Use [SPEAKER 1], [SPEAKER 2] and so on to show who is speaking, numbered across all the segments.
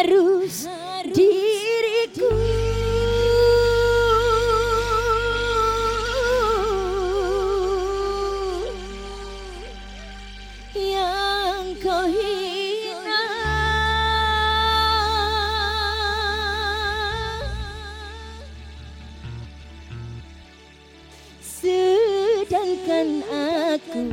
[SPEAKER 1] harus, diriku. Yang kau hina Sedangkan aku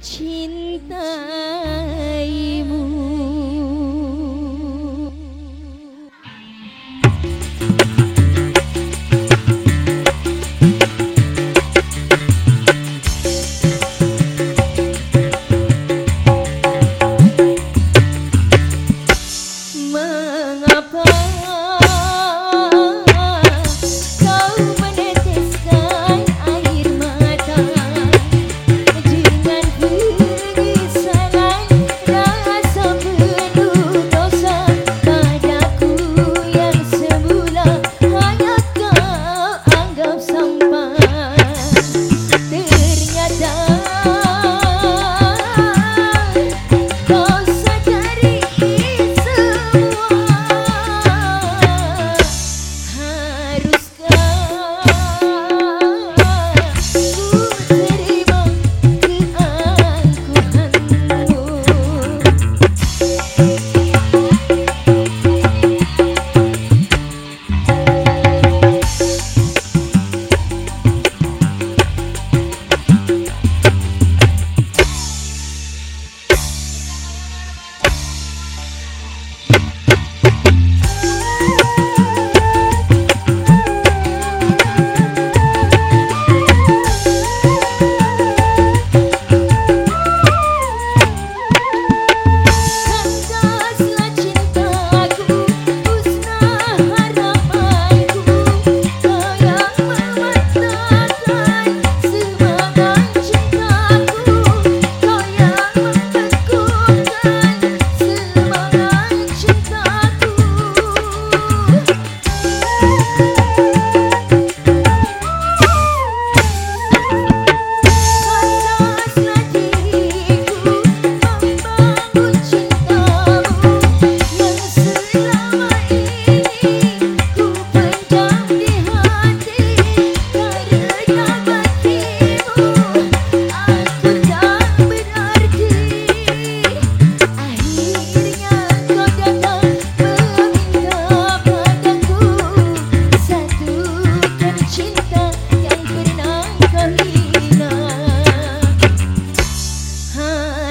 [SPEAKER 1] 清淡。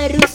[SPEAKER 1] Rusia.